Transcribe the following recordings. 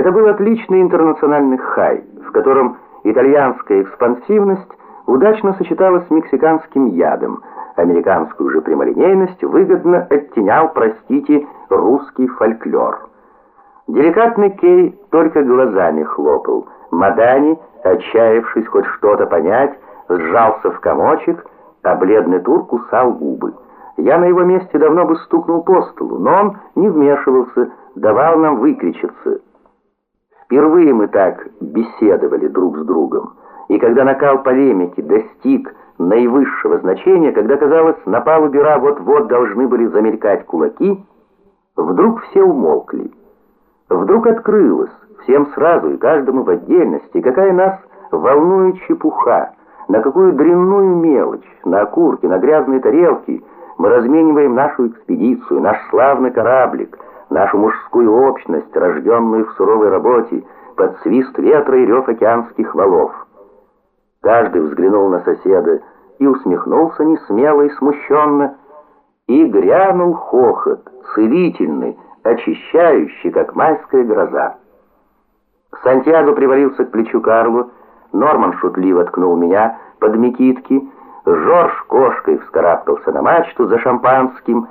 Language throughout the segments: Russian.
Это был отличный интернациональный хай, в котором итальянская экспансивность удачно сочеталась с мексиканским ядом, американскую же прямолинейность выгодно оттенял, простите, русский фольклор. Деликатный Кей только глазами хлопал. Мадани, отчаявшись хоть что-то понять, сжался в комочек, а бледный тур кусал губы. Я на его месте давно бы стукнул по столу, но он не вмешивался, давал нам выкричиться. Впервые мы так беседовали друг с другом. И когда накал полемики достиг наивысшего значения, когда, казалось, на палубе Ра вот-вот должны были замелькать кулаки, вдруг все умолкли. Вдруг открылось, всем сразу и каждому в отдельности, какая нас волнует чепуха, на какую дрянную мелочь, на окурки, на грязные тарелки мы размениваем нашу экспедицию, наш славный кораблик, нашу мужскую общность, рожденную в суровой работе, под свист ветра и рев океанских валов. Каждый взглянул на соседа и усмехнулся несмело и смущенно, и грянул хохот, целительный, очищающий, как майская гроза. Сантьяго привалился к плечу Карлу, Норман шутливо ткнул меня под мекитки, Жорж кошкой вскарабкался на мачту за шампанским,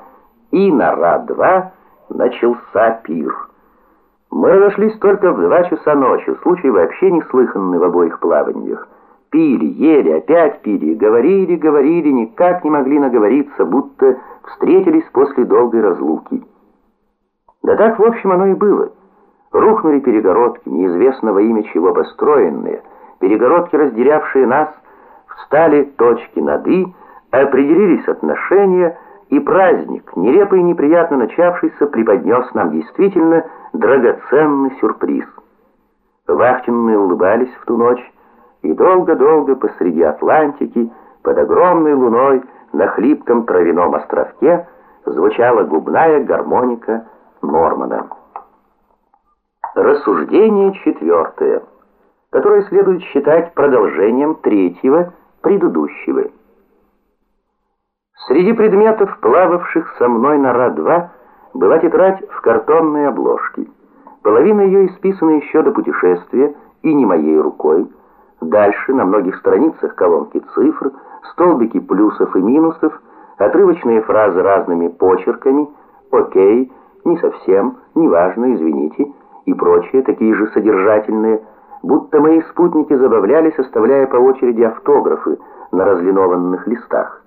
и на Ра-2 начался пир. Мы разошлись только в два часа ночи, случай вообще неслыханный в обоих плаваниях. Пили, ели, опять пили, говорили, говорили, никак не могли наговориться, будто встретились после долгой разлуки. Да так, в общем, оно и было. Рухнули перегородки, неизвестно во имя чего построенные, перегородки, разделявшие нас, встали точки над «и», определились отношения, и праздник, нелепо и неприятно начавшийся, преподнес нам действительно драгоценный сюрприз. Вахтенные улыбались в ту ночь, и долго-долго посреди Атлантики, под огромной луной, на хлипком травяном островке, звучала губная гармоника Нормана. Рассуждение четвертое, которое следует считать продолжением третьего, предыдущего. Среди предметов, плававших со мной на Ра-2, была тетрадь в картонной обложке. Половина ее исписана еще до путешествия, и не моей рукой. Дальше на многих страницах колонки цифр, столбики плюсов и минусов, отрывочные фразы разными почерками, «Окей», «Не совсем», «Неважно», «Извините» и прочие, такие же содержательные, будто мои спутники забавлялись, оставляя по очереди автографы на разлинованных листах.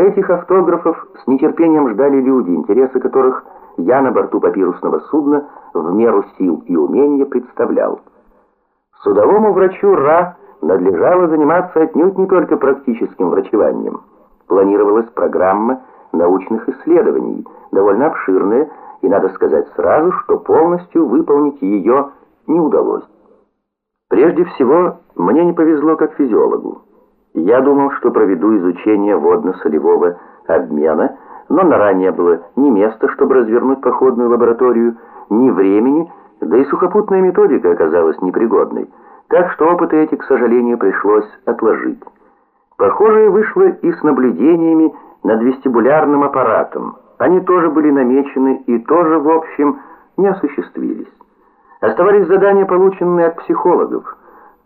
Этих автографов с нетерпением ждали люди, интересы которых я на борту папирусного судна в меру сил и умения представлял. Судовому врачу Ра надлежало заниматься отнюдь не только практическим врачеванием. Планировалась программа научных исследований, довольно обширная, и надо сказать сразу, что полностью выполнить ее не удалось. Прежде всего, мне не повезло как физиологу. Я думал, что проведу изучение водно-солевого обмена, но на ранее было ни места, чтобы развернуть походную лабораторию, ни времени, да и сухопутная методика оказалась непригодной, так что опыты эти, к сожалению, пришлось отложить. Похожее вышло и с наблюдениями над вестибулярным аппаратом. Они тоже были намечены и тоже, в общем, не осуществились. Оставались задания, полученные от психологов.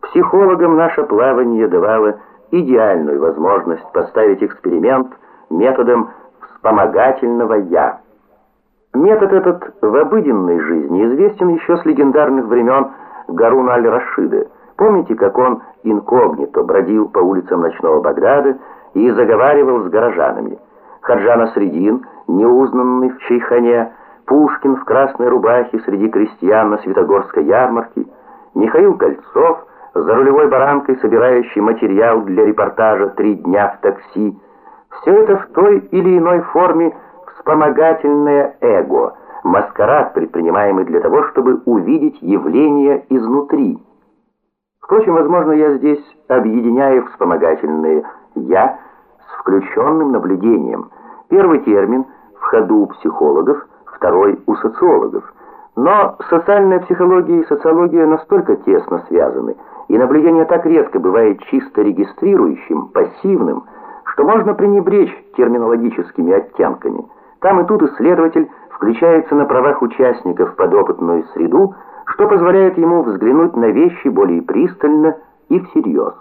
Психологам наше плавание давало идеальную возможность поставить эксперимент методом вспомогательного «я». Метод этот в обыденной жизни известен еще с легендарных времен Гаруна аль-Рашида. Помните, как он инкогнито бродил по улицам ночного Багдада и заговаривал с горожанами? Хаджана Средин, неузнанный в Чайхане, Пушкин в красной рубахе среди крестьян на Святогорской ярмарке, Михаил Кольцов за рулевой баранкой, собирающий материал для репортажа «Три дня в такси». Все это в той или иной форме вспомогательное эго, маскарад, предпринимаемый для того, чтобы увидеть явление изнутри. Впрочем, возможно, я здесь объединяю вспомогательные «я» с включенным наблюдением. Первый термин в ходу у психологов, второй у социологов. Но социальная психология и социология настолько тесно связаны, и наблюдение так редко бывает чисто регистрирующим, пассивным, что можно пренебречь терминологическими оттенками. Там и тут исследователь включается на правах участников в подопытную среду, что позволяет ему взглянуть на вещи более пристально и всерьез.